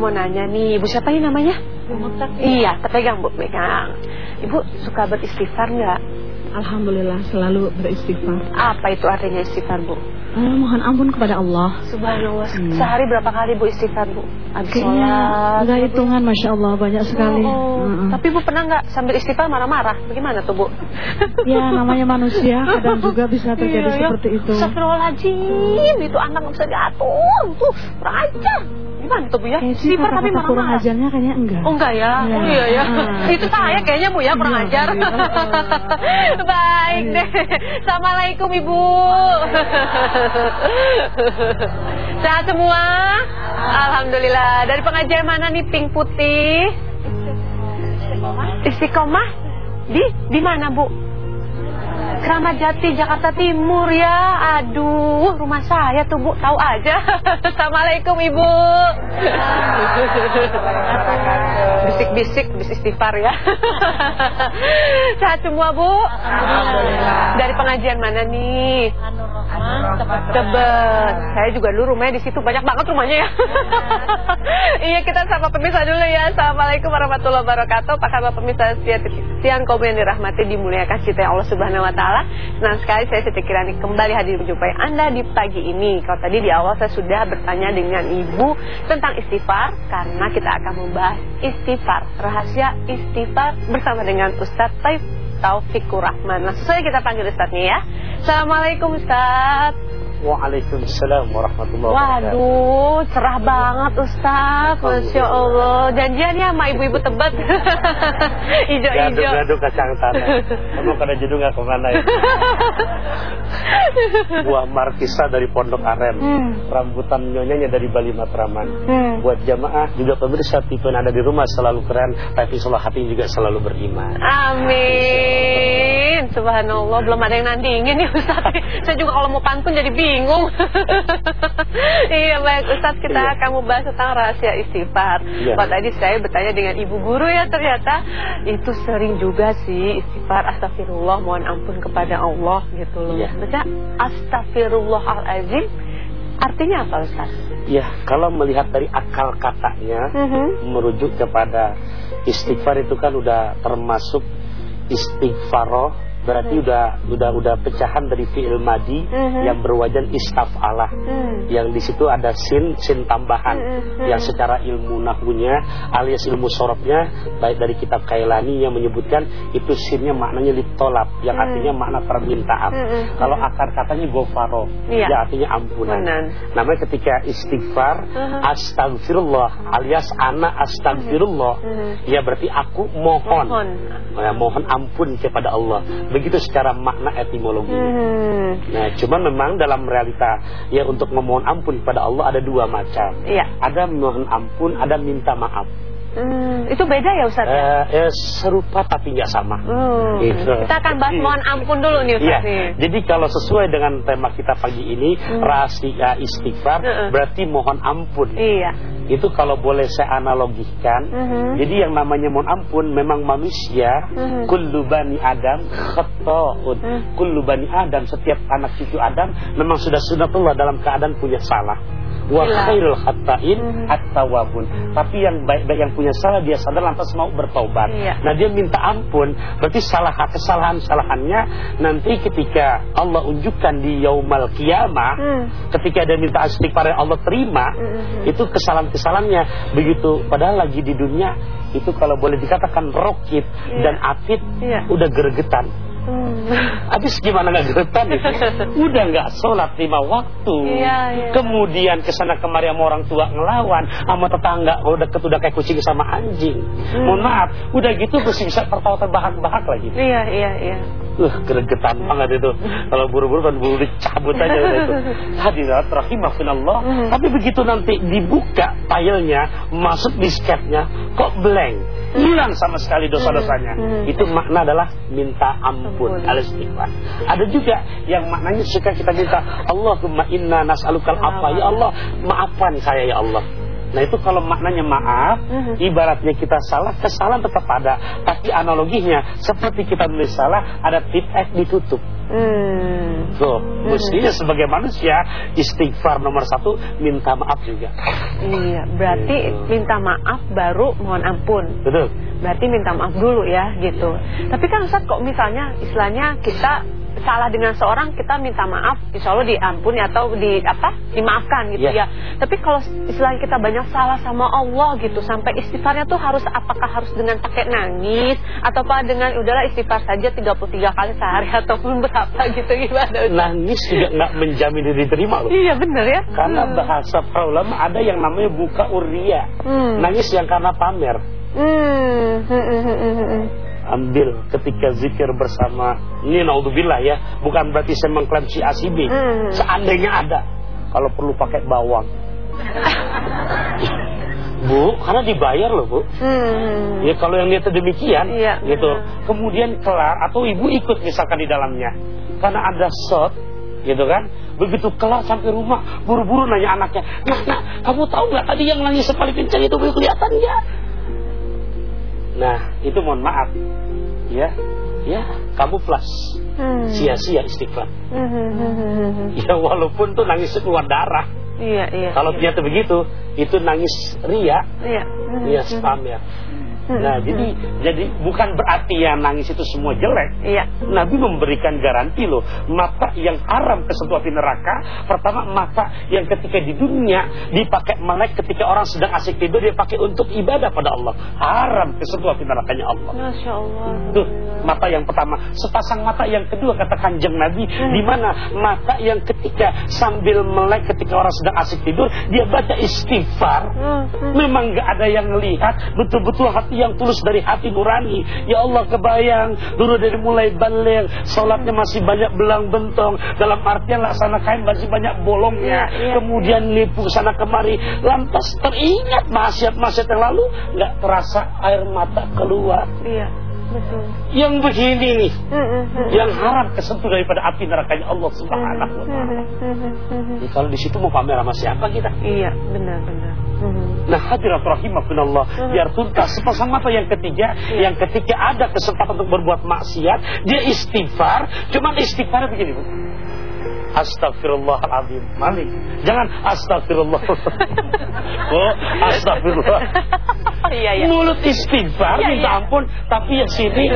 Mau nanya nih, Ibu siapa ini namanya? Iya, pegang Bu, pegang. Ibu suka beristighfar nggak? Alhamdulillah selalu beristighfar. Apa itu artinya istighfar, Bu? Uh, mohon ampun kepada Allah. Subhanallah. Hmm. Sehari berapa kali Bu istighfar, Bu? Habis Kayaknya enggak hitungan, Masya Allah, banyak sekali. Oh, oh. Uh -uh. Tapi Bu pernah nggak sambil istighfar marah-marah? Bagaimana tuh, Bu? ya, namanya manusia, kadang juga bisa terjadi iya, iya. seperti itu. Astagfirullahaladzim, itu anak nggak bisa diatur. Tuh, raja. Gimana tuh Bu ya? Istighfar tapi marah-marah. Kurang ajarnya kayaknya enggak. Oh enggak ya? ya. Oh iya ya. Itu saya kayaknya Bu ya kurang iya, ajar. Iya. Baik deh. Assalamualaikum Ibu. Sehat semua? Alhamdulillah. Dari pengajian mana nih pink putih? Istiqomah? Di di mana, Bu? Keramat Jati, Jakarta Timur ya. Aduh, rumah saya tuh Bu, tahu aja. Assalamualaikum Ibu. Bisik-bisik, bisik istighfar ya. Sehat semua Bu? Dari pengajian mana nih? Tebet. Saya juga dulu rumahnya di situ banyak banget rumahnya ya. iya kita sama pemirsa dulu ya. Assalamualaikum warahmatullahi wabarakatuh. Pak kabar pemirsa siang kaum yang dirahmati dimuliakan cita Allah Subhanahu Wa Taala. Senang sekali saya Siti Kirani kembali hadir menjumpai Anda di pagi ini. Kalau tadi di awal saya sudah bertanya dengan Ibu tentang istighfar karena kita akan membahas istighfar, rahasia istighfar bersama dengan Ustadz Taif Taufikur Rahman. Langsung saja kita panggil Ustadznya ya. Assalamualaikum Ustadz. Waalaikumsalam warahmatullahi wabarakatuh. Waduh, cerah banget Ustaz. Masya Allah. Janjiannya sama ibu-ibu tebet. Ijo-ijo. Gaduh-gaduh kacang tanah. Kamu kada jodoh nggak ke mana ya? Buah markisa dari Pondok Aren. Hmm. Rambutan nyonyanya dari Bali Matraman. Hmm. Buat jamaah juga pemirsa tipe ada di rumah selalu keren. Tapi sholat hati juga selalu beriman. Amin. Subhanallah. Belum ada yang nandingin ya Ustaz. Saya juga kalau mau pantun jadi bingung bingung. iya baik Ustaz kita iya. akan membahas tentang rahasia istighfar. Iya. Pak tadi saya bertanya dengan ibu guru ya ternyata itu sering juga sih istighfar astagfirullah mohon ampun kepada Allah gitu loh. Iya. Baca astagfirullahalazim artinya apa Ustaz? Ya, kalau melihat dari akal katanya mhm. -huh. merujuk kepada istighfar itu kan udah termasuk istighfaroh berarti hmm. udah udah udah pecahan dari fiil madi hmm. yang berwajan istaf'alah hmm. yang di situ ada sin sin tambahan hmm. Hmm. yang secara ilmu nahwunya alias ilmu sorobnya baik dari kitab Kailani yang menyebutkan itu sinnya maknanya litolab yang hmm. artinya makna permintaan hmm. hmm. kalau akar katanya gofaro ya. ya artinya ampunan Benar. namanya ketika istighfar hmm. astagfirullah alias ana astagfirullah hmm. ya berarti aku mohon mohon, ya, mohon ampun kepada Allah begitu secara makna etimologi. Hmm. Nah, cuman memang dalam realita ya untuk memohon ampun kepada Allah ada dua macam. Iya. Ada mohon ampun, ada minta maaf. Hmm, itu beda ya Ustaz ya? Uh, ya serupa tapi nggak sama. Hmm. Gitu. Kita akan bahas mohon ampun dulu nih Ustaz. Ya. Jadi kalau sesuai dengan tema kita pagi ini hmm. rahasia istighfar uh -uh. berarti mohon ampun. Iya. Itu kalau boleh saya analogikan. Uh -huh. Jadi yang namanya mohon ampun memang manusia uh -huh. kullu bani Adam khata'un. Uh -huh. Kullu bani Adam setiap anak cucu Adam memang sudah sunatullah dalam keadaan punya salah wa khairul khata'in hmm. at-tawabun. Tapi yang baik-baik yang punya salah dia sadar lantas mau bertobat. Iya. Nah, dia minta ampun, berarti salah kesalahan-kesalahannya nanti ketika Allah unjukkan di yaumal kiamah, hmm. ketika dia minta istighfar Allah terima, hmm. itu kesalahan-kesalahannya begitu padahal lagi di dunia itu kalau boleh dikatakan rokit iya. dan atit iya. udah gergetan Hmm. Habis gimana nggak geretan itu? Udah nggak sholat lima waktu. Iya, iya. Kemudian ke sana kemari sama orang tua ngelawan, sama tetangga kalau udah kayak kucing sama anjing. Hmm. Mohon maaf, udah gitu masih bisa tertawa terbahak-bahak lagi. Iya iya iya. Uh, gregetan banget itu. Kalau buru-buru kan buru dicabut aja itu. Hadirat rahimahunallah. Hmm. Tapi begitu nanti dibuka filenya, masuk disketnya, kok blank hilang sama sekali dosa-dosanya. Hmm. Hmm. Itu makna adalah minta ampun, al-istighfar. Ada juga yang maknanya suka kita minta, Allahumma inna nas'alukal apa ya Allah, maafkan saya ya Allah. Nah itu kalau maknanya maaf, hmm. ibaratnya kita salah, kesalahan tetap ada. Tapi analoginya, seperti kita menulis salah, ada tip F ditutup. Hmm. Tuh, mestinya sebagai manusia istighfar nomor satu minta maaf juga. Iya, berarti gitu. minta maaf baru mohon ampun. Betul. Berarti minta maaf dulu ya gitu. Tapi kan Ustaz kok misalnya istilahnya kita salah dengan seorang kita minta maaf insya Allah diampuni atau di apa dimaafkan gitu yeah. ya tapi kalau istilah kita banyak salah sama Allah gitu sampai istighfarnya tuh harus apakah harus dengan pakai nangis atau apa dengan udahlah istighfar saja 33 kali sehari ataupun berapa gitu gimana nangis juga nggak menjamin diterima loh iya benar ya karena hmm. bahasa para ulama ada yang namanya buka uria hmm. nangis yang karena pamer hmm. Hmm, hmm, hmm, hmm ambil ketika zikir bersama ini naudzubillah ya bukan berarti saya mengklaim si asibi hmm. seandainya ada kalau perlu pakai bawang Bu, karena dibayar loh Bu. Hmm. Ya kalau yang niat demikian, ya, gitu. Kemudian kelar atau ibu ikut misalkan di dalamnya, karena ada shot, gitu kan. Begitu kelar sampai rumah, buru-buru nanya anaknya, nah, nah kamu tahu nggak tadi yang nangis paling kencang itu belum kelihatan ya? Nah, itu mohon maaf. Ya, ya, kamu plus. Hmm. Sia-sia istighfar. Hmm, hmm, ya walaupun tuh nangis keluar darah. Iya, iya. Kalau iya. ternyata begitu, itu nangis ria. Iya. Iya, spam ya. Hmm. Nah, jadi jadi bukan berarti yang nangis itu semua jelek. Iya. Nabi memberikan garansi loh, mata yang haram kesentuh api neraka, pertama mata yang ketika di dunia dipakai malaikat ketika orang sedang asik tidur dia pakai untuk ibadah pada Allah. Haram kesentuh api nerakanya Allah. Masya Allah. Tuh, mata yang pertama. Sepasang mata yang kedua kata kanjeng Nabi, hmm. di mana mata yang ketika sambil melek ketika orang sedang asik tidur, dia baca istighfar. Hmm. Hmm. Memang gak ada yang melihat, betul-betul hati yang tulus dari hati nurani. Ya Allah kebayang dulu dari mulai balik sholatnya masih banyak belang bentong dalam artian laksana kain masih banyak bolongnya. Ya, ya, Kemudian nipu sana kemari lantas teringat maksiat-maksiat yang lalu nggak terasa air mata keluar. Iya. Betul. Yang begini nih, mm -hmm. yang haram kesentuh daripada api nerakanya Allah Subhanahu wa taala. Kalau di situ mau pamer sama siapa kita? Iya, benar-benar. Nah hadirat rahimahullah hmm. biar tuntas sepasang mata yang ketiga yeah. yang ketika ada kesempatan untuk berbuat maksiat dia istighfar cuman istighfar begini bu. Astagfirullahaladzim Malik. Jangan astagfirullah Oh astagfirullah iya, iya. Mulut istighfar iya, Minta iya. ampun Tapi yang sini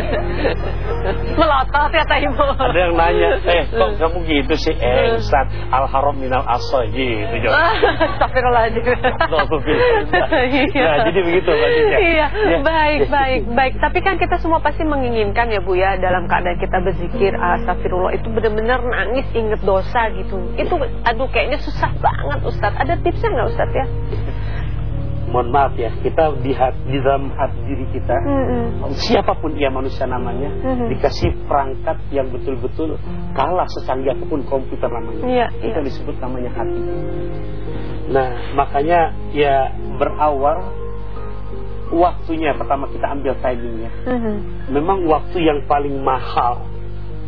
Melotot ya Ibu Ada yang nanya Eh kok kamu gitu sih Eh Ustaz Al-Haram minal asoy Gitu Astagfirullahaladzim Nah jadi begitu Iya ya. Baik baik baik Tapi kan kita semua pasti menginginkan ya Bu ya Dalam keadaan kita berzikir Astagfirullah itu benar-benar nangis inget dosa gitu. Itu aduh kayaknya susah banget Ustadz. Ada tipsnya nggak Ustadz ya? Mohon maaf ya, kita di, di dalam hati diri kita, mm -hmm. siapa pun ia manusia namanya, mm -hmm. dikasih perangkat yang betul-betul kalah secanggih apa pun komputer namanya. Yeah, Itu yeah. disebut namanya hati. Nah, makanya ya berawal waktunya pertama kita ambil timingnya. Mm -hmm. Memang waktu yang paling mahal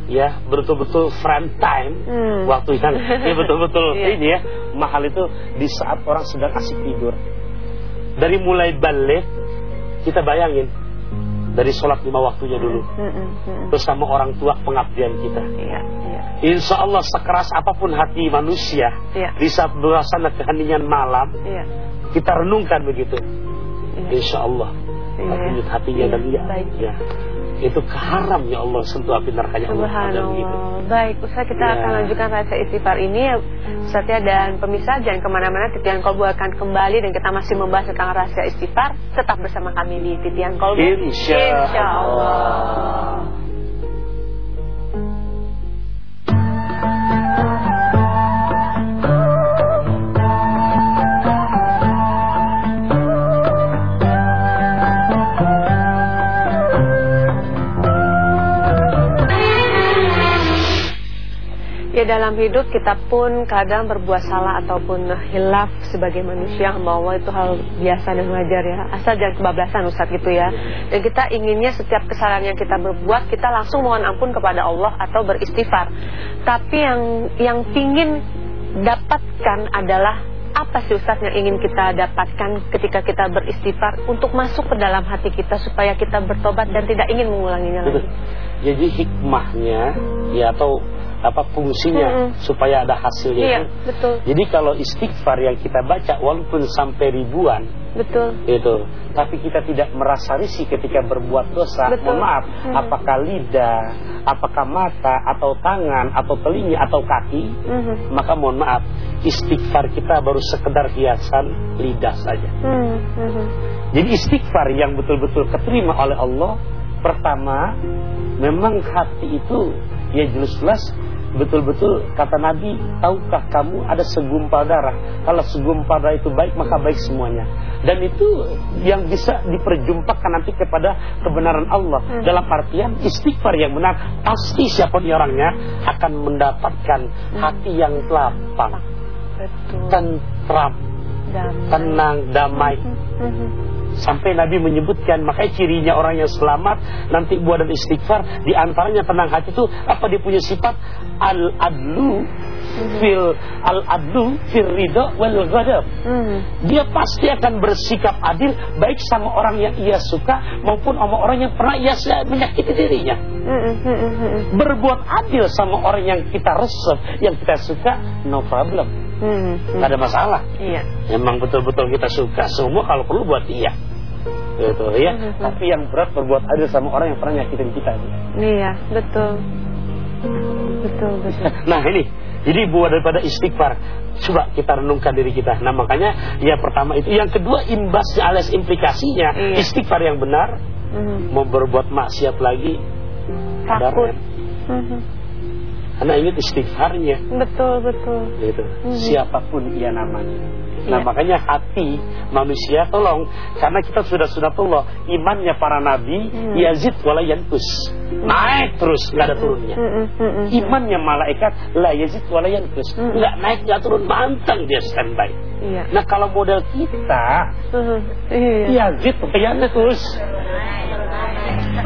ya betul-betul friend time hmm. waktu yang ya betul-betul yeah. ini ya mahal itu di saat orang sedang asik tidur dari mulai balik kita bayangin dari sholat lima waktunya dulu bersama orang tua pengabdian kita yeah, yeah. Insya Allah sekeras apa pun hati manusia yeah. di saat berasana keheningan malam yeah. kita renungkan begitu yeah. Insya Allah yeah. hatinya yeah. dan dia ya itu keharam ya Allah sentuh api nerakanya Allah gitu. Baik, Ustaz kita ya. akan lanjutkan rahasia istighfar ini ya Ustaz ya dan pemirsa jangan ke mana-mana Titian Kolbu akan kembali dan kita masih membahas tentang rahasia istighfar tetap bersama kami di Titian Kolbu Insya, Insya Allah. Ya dalam hidup kita pun kadang berbuat salah ataupun hilaf sebagai manusia bahwa itu hal biasa dan wajar ya. Asal jangan kebablasan Ustaz gitu ya. Dan kita inginnya setiap kesalahan yang kita berbuat kita langsung mohon ampun kepada Allah atau beristighfar. Tapi yang yang pingin dapatkan adalah apa sih Ustaz yang ingin kita dapatkan ketika kita beristighfar untuk masuk ke dalam hati kita supaya kita bertobat dan tidak ingin mengulanginya lagi. Jadi hikmahnya ya atau apa fungsinya mm -hmm. supaya ada hasilnya. Iya, betul. Jadi kalau istighfar yang kita baca walaupun sampai ribuan, betul. Itu, tapi kita tidak merasa risih ketika berbuat dosa. Betul. Mohon maaf, hmm. apakah lidah, apakah mata atau tangan atau telinga atau kaki, hmm. maka mohon maaf, istighfar kita baru sekedar hiasan lidah saja. Hmm. Hmm. Jadi istighfar yang betul-betul keterima oleh Allah pertama memang hati itu ya jelas-jelas betul-betul kata Nabi tahukah kamu ada segumpal darah kalau segumpal darah itu baik maka baik semuanya dan itu yang bisa diperjumpakan nanti kepada kebenaran Allah hmm. dalam artian istighfar yang benar pasti siapa pun orangnya akan mendapatkan hmm. hati yang lapang tentram damai. tenang damai hmm. Hmm. Sampai Nabi menyebutkan makanya cirinya orang yang selamat nanti buat dan istighfar di antaranya tenang hati itu apa dia punya sifat al-adlu fil al-adlu fil ridha wal ghadab. Hmm. Dia pasti akan bersikap adil baik sama orang yang ia suka maupun sama orang yang pernah ia menyakiti dirinya. Hmm, hmm, Berbuat adil sama orang yang kita resep, yang kita suka, no problem. Hmm, hmm. ada masalah. Iya. Memang betul-betul kita suka semua kalau perlu buat iya. Gitu ya. Hmm, hmm. Tapi yang berat berbuat adil sama orang yang pernah nyakitin kita. Iya, betul. Betul, betul. Nah, ini jadi buat daripada istighfar Coba kita renungkan diri kita Nah makanya ya pertama itu Yang kedua imbasnya alias implikasinya iya. Istighfar yang benar -hmm. Mau berbuat maksiat lagi Takut -hmm. Karena ingat istighfarnya. Betul, betul. Gitu. Hmm. Siapa pun ia namanya. Nah ya. makanya hati manusia tolong karena kita sudah sunatullah imannya para nabi hmm. yazid wala yankus hmm. naik terus nggak ada turunnya hmm. Hmm. imannya malaikat la yazid wala yankus hmm. nggak naik nggak turun manteng dia standby iya. nah kalau model kita hmm. iya. yazid yankus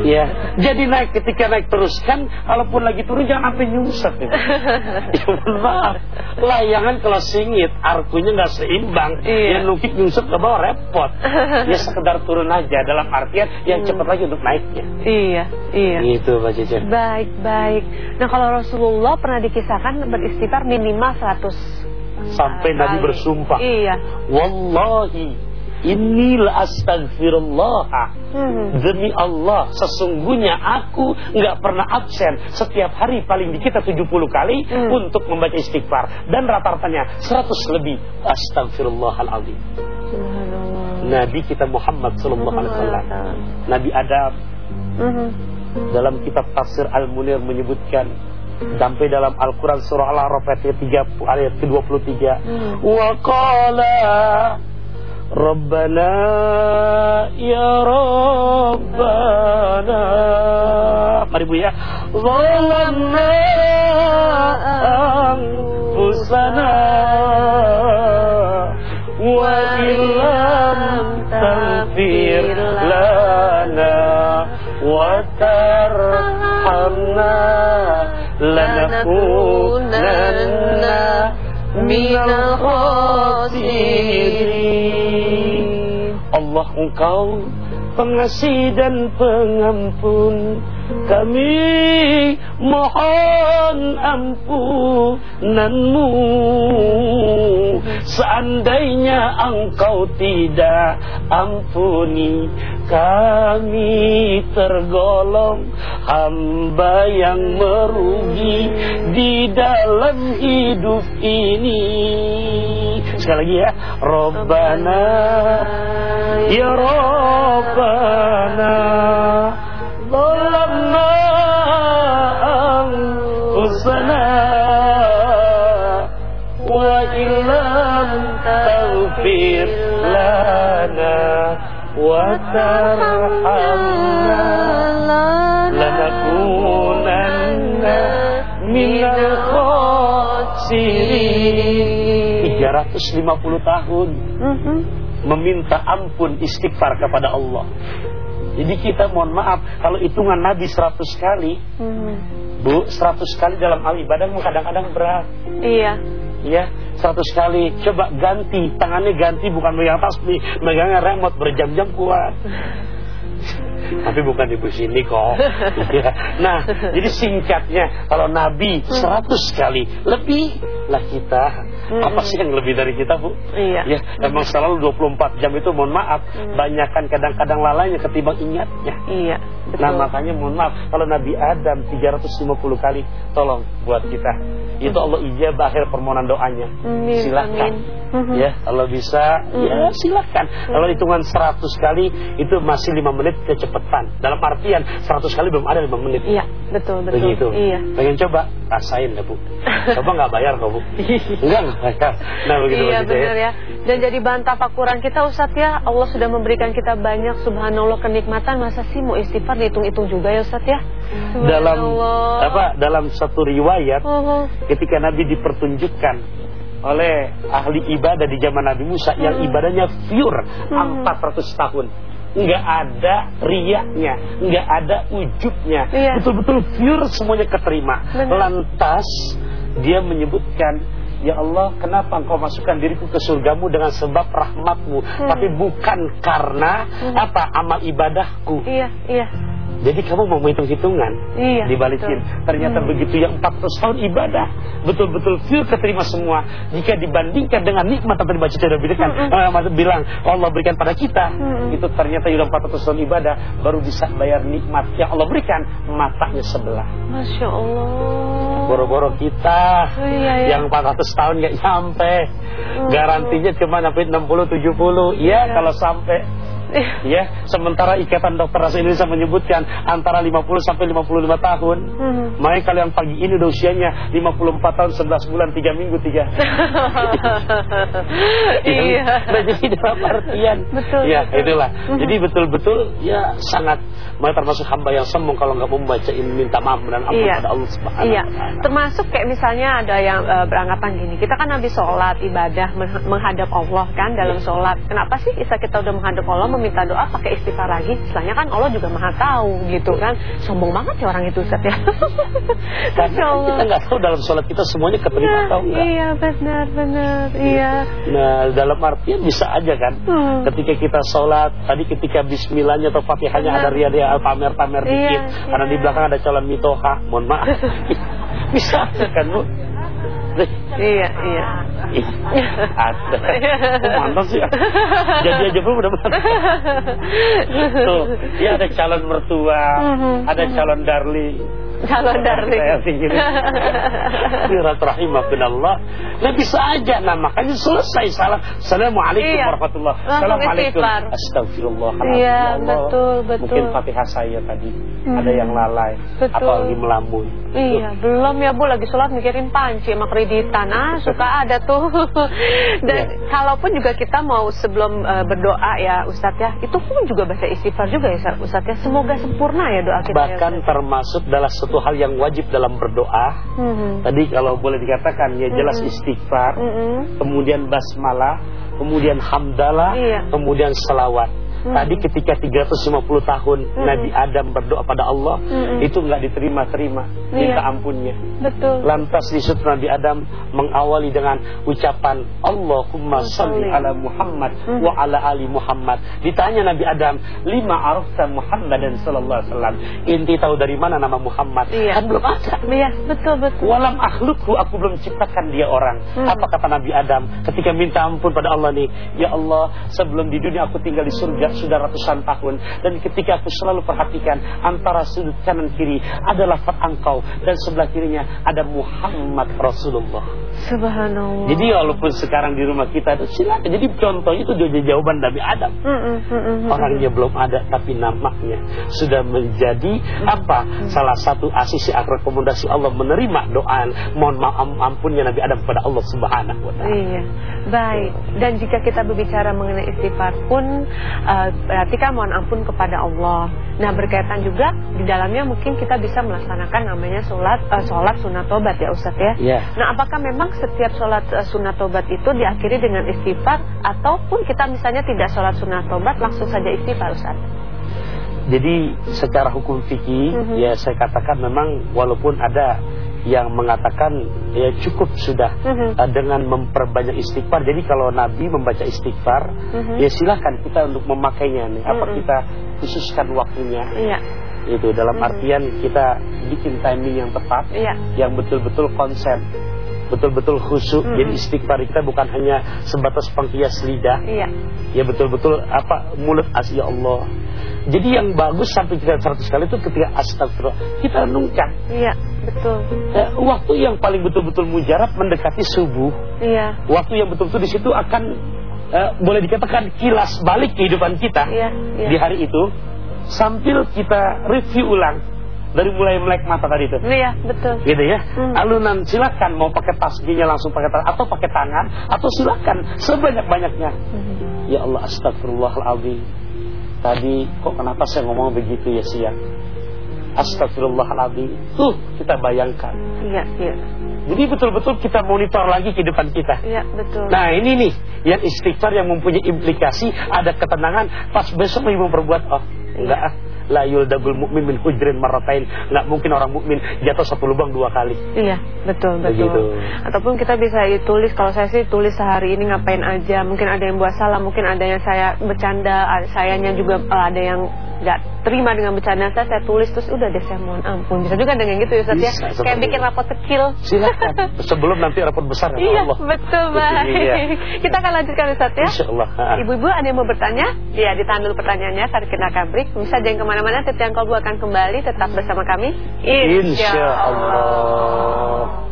Ya, jadi naik ketika naik terus kan, kalaupun lagi turun jangan sampai nyungsep. Ya, ya maaf, layangan kalau singit, arkunya nggak seimbang, iya. yang nukik nyungsep ke bawah repot. Ya sekedar turun aja, dalam artian yang hmm. cepat lagi untuk naiknya. Iya, iya. Gitu Pak Cici. Baik, baik. Nah kalau Rasulullah pernah dikisahkan beristighfar minimal 100 sampai Nabi bersumpah. Iya. Wallahi Inilah astagfirullah hmm. Demi Allah Sesungguhnya aku nggak pernah absen. Setiap hari paling dikit 70 kali hmm. Untuk membaca istighfar. Dan rata-ratanya 100 lebih. Astagfirullahaladzim Nabi kita Muhammad Sallallahu Alaihi Wasallam. Nabi Adam. Hmm. Dalam kitab tafsir Al-Munir menyebutkan sampai dalam Al-Quran surah Al-Araf ayat ke-23 hmm. wa qala ربنا يا ربنا mari Bu ya ظلمنا أنفسنا وإن لم تغفر لنا وترحمنا لنكونن من الخاسرين engkau pengasih dan pengampun. Kami mohon ampunanmu. Seandainya engkau tidak ampuni kami tergolong hamba yang merugi di dalam hidup ini Sekali lagi ya. Rabbana ya Rabbana Zalamna anfusana wa illam Taufir lana wa tarhamna lanakunanna minal khasirin 350 tahun meminta ampun istighfar kepada Allah jadi kita mohon maaf kalau hitungan Nabi 100 kali, hmm. Bu, 100 kali dalam hal ibadah kadang-kadang berat. Iya. Iya, 100 kali. Coba ganti, tangannya ganti bukan megang tasbih, megangnya remote berjam-jam kuat. Tapi bukan di bus ini kok. ya. Nah, jadi singkatnya kalau Nabi seratus kali lebih lah kita Hmm. Apa sih yang lebih dari kita, Bu? Iya. Ya, emang selalu 24 jam itu mohon maaf, hmm. banyakkan kadang-kadang lalainya ketimbang ingatnya. Iya, betul. Nah, makanya mohon maaf kalau Nabi Adam 350 kali tolong buat kita. Itu Allah ijabah akhir permohonan doanya. Amin. Silakan. Amin. Ya, kalau bisa hmm. ya silakan. Hmm. Kalau hitungan 100 kali itu masih 5 menit kecepatan. Dalam artian 100 kali belum ada 5 menit. Iya, betul betul. Begitu. Iya. Pengen coba rasain ya, Bu. Coba nggak bayar kok, Bu. Enggak, nah begitu iya benar ya. ya. Dan jadi bahan tafakuran kita Ustaz ya, Allah sudah memberikan kita banyak subhanallah kenikmatan, masa sih mau istighfar dihitung-hitung juga ya Ustaz ya? Dalam apa? Dalam satu riwayat uh -huh. ketika Nabi dipertunjukkan oleh ahli ibadah di zaman Nabi Musa yang hmm. ibadahnya pure hmm. 400 tahun nggak ada riaknya, nggak ada ujubnya, iya. betul-betul pure semuanya keterima. Benar. Lantas dia menyebutkan Ya Allah, kenapa engkau masukkan diriku ke surgamu dengan sebab rahmatmu, hmm. tapi bukan karena hmm. apa amal ibadahku. Iya, iya. Jadi kamu mau hitung-hitungan iya, dibalikin. Betul. Ternyata hmm. begitu yang 400 tahun ibadah betul-betul feel keterima semua. Jika dibandingkan dengan nikmat yang tadi baca tidak berikan, hmm. uh, bilang Allah berikan pada kita, hmm. itu ternyata sudah 400 tahun ibadah baru bisa bayar nikmat yang Allah berikan matanya sebelah. Masya Allah boro-boro kita oh, iya, iya. yang 400 tahun nggak sampai oh. garantinya cuma sampai 60 70 ya iya. kalau sampai ya sementara ikatan dokter rasa Indonesia menyebutkan antara 50 sampai 55 tahun hmm. makanya kalau yang pagi ini udah usianya 54 tahun 11 bulan 3 minggu 3 iya nah, jadi dalam artian betul, ya betul. itulah hmm. jadi betul-betul ya sangat mereka termasuk hamba yang sombong kalau nggak membaca ini minta maaf dan ampun iya. pada Allah Subhanahu iya. termasuk kayak misalnya ada yang uh, beranggapan gini kita kan habis sholat ibadah menghadap Allah kan dalam iya. sholat kenapa sih bisa kita udah menghadap Allah meminta doa pakai istighfar lagi. Setelahnya kan Allah juga maha tahu gitu kan. Sombong banget ya orang itu Ustaz ya. Karena kita nggak tahu dalam sholat kita semuanya keterima nah, atau enggak Iya benar benar iya. Nah dalam artian bisa aja kan. Hmm. Ketika kita sholat Tadi ketika bismillahnya atau fatihahnya ada ria-ria pamer-pamer iya, dikit. Iya. Karena di belakang ada calon mitoha Mohon maaf. Bisa aja kan Bu Iya, iya. Ada. Mantap sih. Jadi aja pun udah mantap. Tuh, ya ada calon mertua, mhm. ada calon darling calon darling. Saya pikir. Allah. Nah bisa aja. Nah makanya selesai salam. Assalamualaikum iya. warahmatullahi wabarakatuh. Assalamualaikum. Astagfirullah. Iya betul betul. Mungkin fatihah saya tadi hmm. ada yang lalai. Betul. Apalagi melamun. Iya belum ya bu lagi sholat mikirin panci sama kreditan. Ah suka ada tuh. Dan ya. kalaupun juga kita mau sebelum uh, berdoa ya Ustadz ya. Itu pun juga baca istighfar juga ya Ustadz ya. Semoga sempurna ya doa kita. Ya, Bahkan ya, termasuk dalam satu hal yang wajib dalam berdoa. Mm -hmm. Tadi kalau boleh dikatakan ya jelas mm -hmm. istighfar, mm -hmm. kemudian basmalah, kemudian hamdalah, iya. kemudian selawat. Hmm. Tadi ketika 350 tahun hmm. Nabi Adam berdoa pada Allah, hmm. itu nggak diterima-terima, minta iya. ampunnya. Betul. Lantas di situ Nabi Adam mengawali dengan ucapan Allahumma salli ala Muhammad hmm. wa ala ali Muhammad. Ditanya Nabi Adam, lima arafta Muhammad dan sallallahu alaihi wasallam. Inti tahu dari mana nama Muhammad? Iya. Kan belum ada. Iya, betul betul. Walam akhlukku aku belum ciptakan dia orang. Hmm. Apa kata Nabi Adam ketika minta ampun pada Allah nih? Ya Allah, sebelum di dunia aku tinggal di surga sudah ratusan tahun dan ketika aku selalu perhatikan antara sudut kanan kiri ada lafaz engkau dan sebelah kirinya ada Muhammad Rasulullah. Subhanallah. Jadi walaupun sekarang di rumah kita itu silakan. Jadi contoh itu jawaban Nabi Adam. Mm -mm, mm Orangnya belum ada tapi namanya sudah menjadi apa? Salah satu asisi rekomendasi Allah menerima doa mohon maaf ampunnya Nabi Adam kepada Allah Subhanahu wa taala. Iya. Baik. Dan jika kita berbicara mengenai istighfar pun uh, berarti kan mohon ampun kepada Allah. Nah, berkaitan juga di dalamnya mungkin kita bisa melaksanakan namanya sholat uh, sholat sunat tobat ya Ustaz ya. Yeah. Nah, apakah memang setiap sholat uh, sunat tobat itu diakhiri dengan istighfar ataupun kita misalnya tidak sholat sunat tobat langsung saja istighfar Ustaz? Jadi secara hukum fikih mm -hmm. ya saya katakan memang walaupun ada yang mengatakan ya cukup sudah mm -hmm. uh, dengan memperbanyak istighfar. Jadi kalau Nabi membaca istighfar, mm -hmm. ya silahkan kita untuk memakainya nih. Apa mm -hmm. kita khususkan waktunya? Yeah. Itu dalam mm -hmm. artian kita bikin timing yang tepat, yeah. yang betul-betul konsen betul-betul khusyuk. Hmm. Jadi istighfar kita bukan hanya sebatas penghias lidah. Iya. Ya betul-betul apa mulut as ya Allah. Jadi yang bagus sampai kita 100 kali itu ketika astagfirullah kita renungkan. Iya, betul. Ya, waktu yang paling betul-betul mujarab mendekati subuh. Iya. Waktu yang betul-betul di situ akan uh, boleh dikatakan kilas balik kehidupan kita iya, iya. di hari itu sambil kita review ulang dari mulai melek mata tadi itu. Iya, betul. Gitu ya. Hmm. Alunan silakan mau pakai tasbihnya langsung pakai tangan atau pakai tangan atau silakan sebanyak-banyaknya. Hmm. Ya Allah astagfirullahaladzim. Tadi kok kenapa saya ngomong begitu ya siang? Astagfirullahaladzim. Tuh kita bayangkan. Iya, iya. Jadi betul-betul kita monitor lagi kehidupan kita. Iya, betul. Nah, ini nih yang istighfar yang mempunyai implikasi ada ketenangan pas besok ibu berbuat oh, enggak ah la yuldagul mu'min min hujrin maratain. Enggak mungkin orang mukmin jatuh satu lubang dua kali. Iya, betul, betul. Begitu. Ataupun kita bisa tulis kalau saya sih tulis sehari ini ngapain aja. Mungkin ada yang buat salah, mungkin ada yang saya bercanda, sayanya juga ada yang nggak terima dengan bercanda saya, saya tulis terus udah deh saya mohon ampun. Bisa juga dengan gitu ya Ustaz ya. Kayak bikin rapot kecil. Silakan. Sebelum nanti rapot besar ya Iya, Allah. betul baik. Iya. Kita akan lanjutkan Ustaz ya. Insyaallah. Ibu-ibu ada yang mau bertanya? Ya, ditahan dulu pertanyaannya saat kita akan break. Bisa jangan ke mana-mana, Tetian Kolbu akan kembali tetap bersama kami. Insyaallah. Insya Allah.